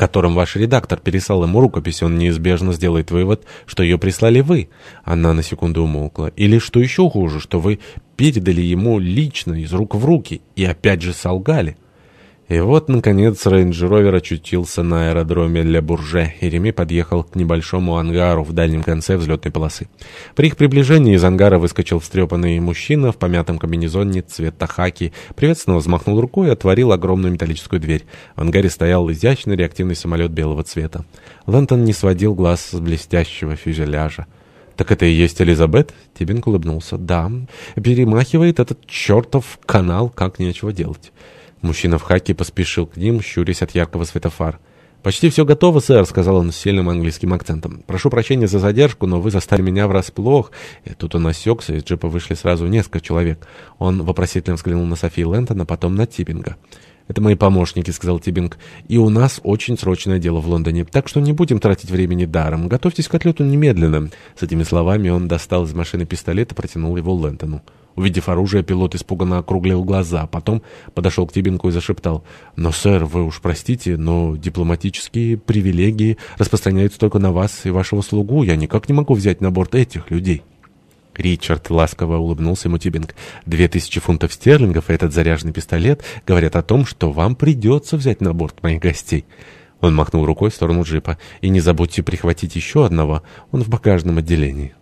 котором ваш редактор переслал ему рукопись, он неизбежно сделает вывод, что ее прислали вы. Она на секунду умолкла. Или, что еще хуже, что вы передали ему лично из рук в руки и опять же солгали. И вот, наконец, рейндж-ровер очутился на аэродроме Ле Бурже, и Реми подъехал к небольшому ангару в дальнем конце взлетной полосы. При их приближении из ангара выскочил встрепанный мужчина в помятом комбинезоне цвета хаки, приветственно взмахнул рукой и отворил огромную металлическую дверь. В ангаре стоял изящный реактивный самолет белого цвета. Лэнтон не сводил глаз с блестящего фюзеляжа. «Так это и есть Элизабет?» Тибинг улыбнулся. «Да, перемахивает этот чертов канал, как нечего делать». Мужчина в хаке поспешил к ним, щурясь от яркого света фар. «Почти все готово, сэр», — сказал он с сильным английским акцентом. «Прошу прощения за задержку, но вы застали меня врасплох». И тут он осекся, из джипа вышли сразу несколько человек. Он вопросительно взглянул на Софи Лэнтона, потом на Типпинга. «Это мои помощники», — сказал Тибинг. «И у нас очень срочное дело в Лондоне, так что не будем тратить времени даром. Готовьтесь к отлету немедленно». С этими словами он достал из машины пистолет и протянул его Лэнтону. Увидев оружие, пилот испуганно округлил глаза, потом подошел к Тибинку и зашептал. «Но, сэр, вы уж простите, но дипломатические привилегии распространяются только на вас и вашего слугу. Я никак не могу взять на борт этих людей». Ричард ласково улыбнулся ему Тибинг. «Две тысячи фунтов стерлингов и этот заряженный пистолет говорят о том, что вам придется взять на борт моих гостей». Он махнул рукой в сторону джипа. «И не забудьте прихватить еще одного, он в багажном отделении».